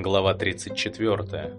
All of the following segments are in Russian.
Глава 34.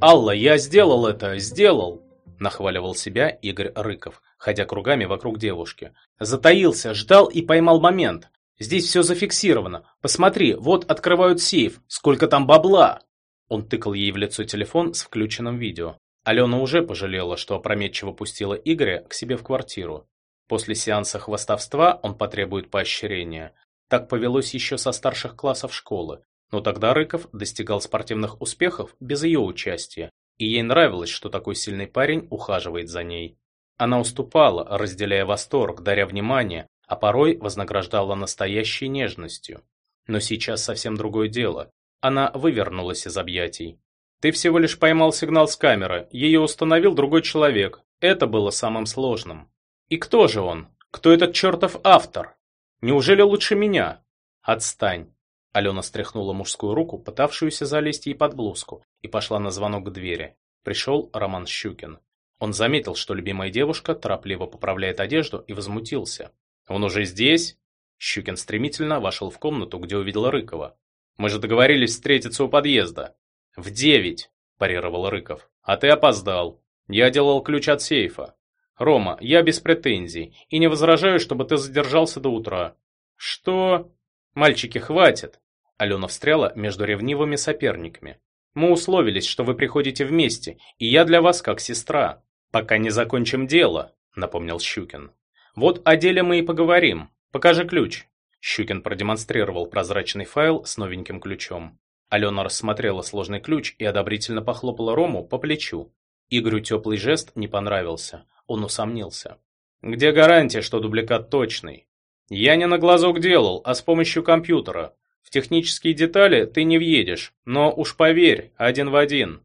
«Алла, я сделал это, сделал!» Нахваливал себя Игорь Рыков, ходя кругами вокруг девушки. Затаился, ждал и поймал момент. Здесь все зафиксировано. Посмотри, вот открывают сейф. Сколько там бабла? Он тыкал ей в лицо телефон с включенным видео. Алена уже пожалела, что опрометчиво пустила Игоря к себе в квартиру. После сеанса хвастовства он потребует поощрения. Так повелось еще со старших классов школы. Но тогда Рыков достигал спортивных успехов без ее участия, и ей нравилось, что такой сильный парень ухаживает за ней. Она уступала, разделяя восторг, даря внимание, а порой вознаграждала настоящей нежностью. Но сейчас совсем другое дело. Она вывернулась из объятий. Ты всего лишь поймал сигнал с камеры, ее установил другой человек. Это было самым сложным. И кто же он? Кто этот чертов автор? Неужели лучше меня? Отстань. Алена стряхнула мужскую руку, пытавшуюся залезть ей под блузку, и пошла на звонок к двери. Пришел Роман Щукин. Он заметил, что любимая девушка торопливо поправляет одежду и возмутился. «Он уже здесь?» Щукин стремительно вошел в комнату, где увидел Рыкова. «Мы же договорились встретиться у подъезда». «В девять», – парировал Рыков. «А ты опоздал. Я делал ключ от сейфа. Рома, я без претензий и не возражаю, чтобы ты задержался до утра». «Что?» «Мальчики, хватит!» Алена встряла между ревнивыми соперниками. «Мы условились, что вы приходите вместе, и я для вас как сестра. Пока не закончим дело», — напомнил Щукин. «Вот о деле мы и поговорим. Покажи ключ». Щукин продемонстрировал прозрачный файл с новеньким ключом. Алена рассмотрела сложный ключ и одобрительно похлопала Рому по плечу. Игорю теплый жест не понравился. Он усомнился. «Где гарантия, что дубликат точный?» Я не на глазок делал, а с помощью компьютера. В технические детали ты не въедешь, но уж поверь, один в один.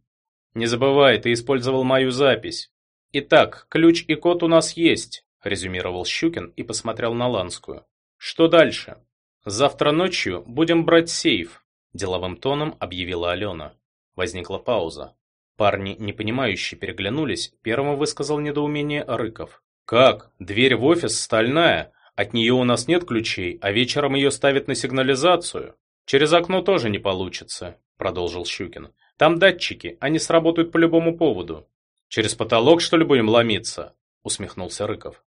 Не забывай, ты использовал мою запись. Итак, ключ и код у нас есть, резюмировал Щукин и посмотрел на Ланскую. Что дальше? Завтра ночью будем брать сейф, деловым тоном объявила Алена. Возникла пауза. Парни, непонимающе переглянулись, первым высказал недоумение Рыков. «Как? Дверь в офис стальная, от нее у нас нет ключей, а вечером ее ставят на сигнализацию. Через окно тоже не получится, продолжил Щукин. Там датчики, они сработают по любому поводу. Через потолок, что ли, будем ломиться? усмехнулся Рыков.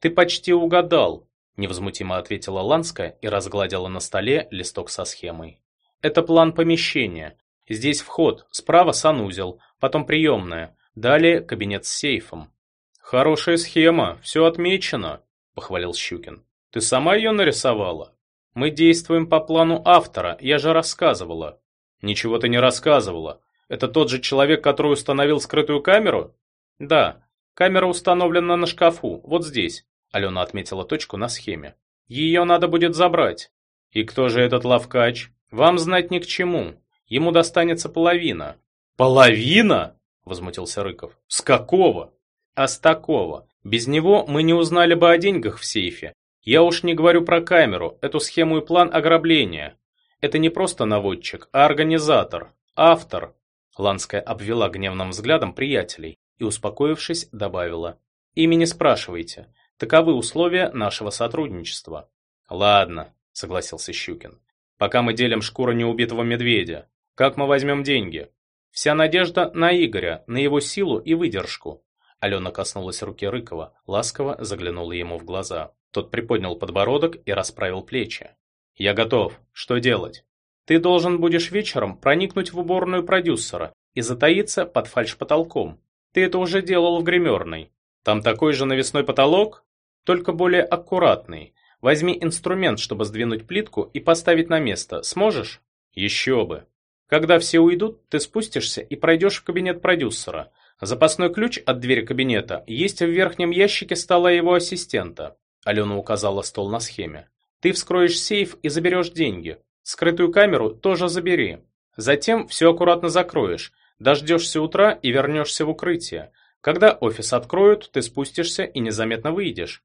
Ты почти угадал, невозмутимо ответила Ланская и разгладила на столе листок со схемой. Это план помещения. Здесь вход, справа санузел, потом приемная, далее кабинет с сейфом. Хорошая схема, все отмечено, – похвалил Щукин. «Ты сама ее нарисовала? Мы действуем по плану автора, я же рассказывала». «Ничего ты не рассказывала. Это тот же человек, который установил скрытую камеру?» «Да. Камера установлена на шкафу, вот здесь», – Алена отметила точку на схеме. «Ее надо будет забрать». «И кто же этот лавкач?» «Вам знать ни к чему. Ему достанется половина». «Половина?» – возмутился Рыков. «С какого?» «А с такого. Без него мы не узнали бы о деньгах в сейфе. Я уж не говорю про камеру, эту схему и план ограбления. Это не просто наводчик, а организатор, автор. Ланская обвела гневным взглядом приятелей и, успокоившись, добавила. Ими не спрашивайте. Таковы условия нашего сотрудничества. Ладно, согласился Щукин. Пока мы делим шкуру неубитого медведя. Как мы возьмем деньги? Вся надежда на Игоря, на его силу и выдержку. Алена коснулась руки Рыкова, ласково заглянула ему в глаза. Тот приподнял подбородок и расправил плечи. «Я готов. Что делать?» «Ты должен будешь вечером проникнуть в уборную продюсера и затаиться под фальшпотолком. Ты это уже делал в гримерной. Там такой же навесной потолок, только более аккуратный. Возьми инструмент, чтобы сдвинуть плитку и поставить на место. Сможешь?» «Еще бы!» Когда все уйдут, ты спустишься и пройдешь в кабинет продюсера. Запасной ключ от двери кабинета есть в верхнем ящике стола его ассистента. Алена указала стол на схеме. Ты вскроешь сейф и заберешь деньги. Скрытую камеру тоже забери. Затем все аккуратно закроешь. Дождешься утра и вернешься в укрытие. Когда офис откроют, ты спустишься и незаметно выйдешь.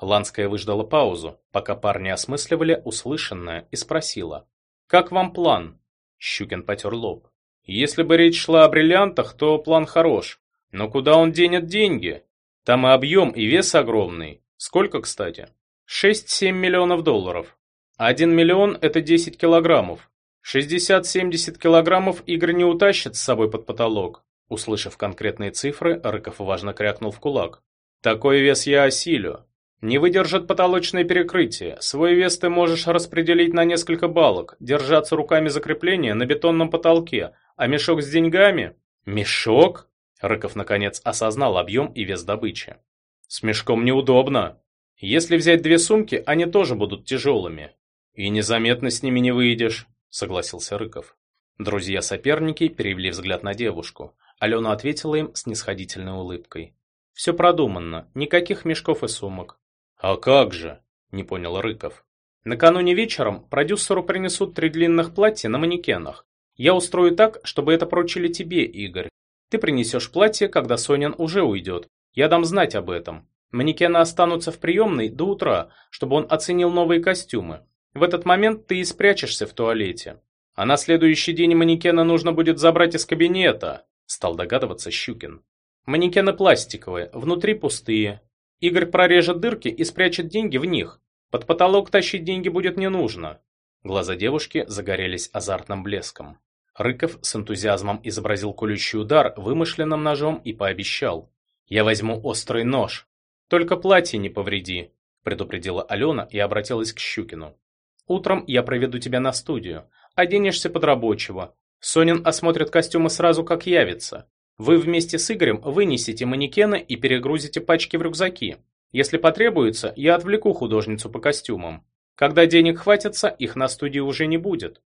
Ланская выждала паузу, пока парни осмысливали услышанное, и спросила. «Как вам план?» Щукин потер лоб. Если бы речь шла о бриллиантах, то план хорош. Но куда он денет деньги? Там и объем, и вес огромный. Сколько, кстати? 6-7 миллионов долларов. Один миллион – это 10 килограммов. 60-70 килограммов Игорь не утащит с собой под потолок. Услышав конкретные цифры, Рыков важно крякнул в кулак. Такой вес я осилю. Не выдержит потолочное перекрытие. Свой вес ты можешь распределить на несколько балок, держаться руками закрепления на бетонном потолке, а мешок с деньгами... Мешок? Рыков наконец осознал объем и вес добычи. С мешком неудобно. Если взять две сумки, они тоже будут тяжелыми. И незаметно с ними не выйдешь, согласился Рыков. Друзья-соперники перевели взгляд на девушку. Алена ответила им с нисходительной улыбкой. «Все продуманно, никаких мешков и сумок». «А как же?» – не понял Рыков. «Накануне вечером продюсеру принесут три длинных платья на манекенах. Я устрою так, чтобы это поручили тебе, Игорь. Ты принесешь платье, когда Сонин уже уйдет. Я дам знать об этом. Манекены останутся в приемной до утра, чтобы он оценил новые костюмы. В этот момент ты и спрячешься в туалете. А на следующий день манекена нужно будет забрать из кабинета стал догадываться Щукин. Манекены пластиковые, внутри пустые. Игорь прорежет дырки и спрячет деньги в них. Под потолок тащить деньги будет не нужно. Глаза девушки загорелись азартным блеском. Рыков с энтузиазмом изобразил колющий удар вымышленным ножом и пообещал. «Я возьму острый нож. Только платье не повреди», – предупредила Алена и обратилась к Щукину. «Утром я проведу тебя на студию. Оденешься под рабочего. Сонин осмотрит костюмы сразу, как явится. Вы вместе с Игорем вынесете манекены и перегрузите пачки в рюкзаки. Если потребуется, я отвлеку художницу по костюмам. Когда денег хватится, их на студии уже не будет.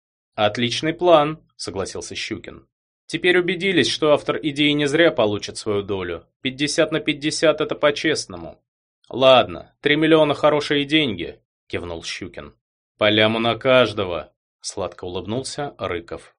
Отличный план, согласился Щукин. Теперь убедились, что автор идеи не зря получит свою долю. 50 на 50 это по-честному. Ладно, 3 миллиона хорошие деньги, кивнул Щукин. По ляму на каждого, сладко улыбнулся Рыков.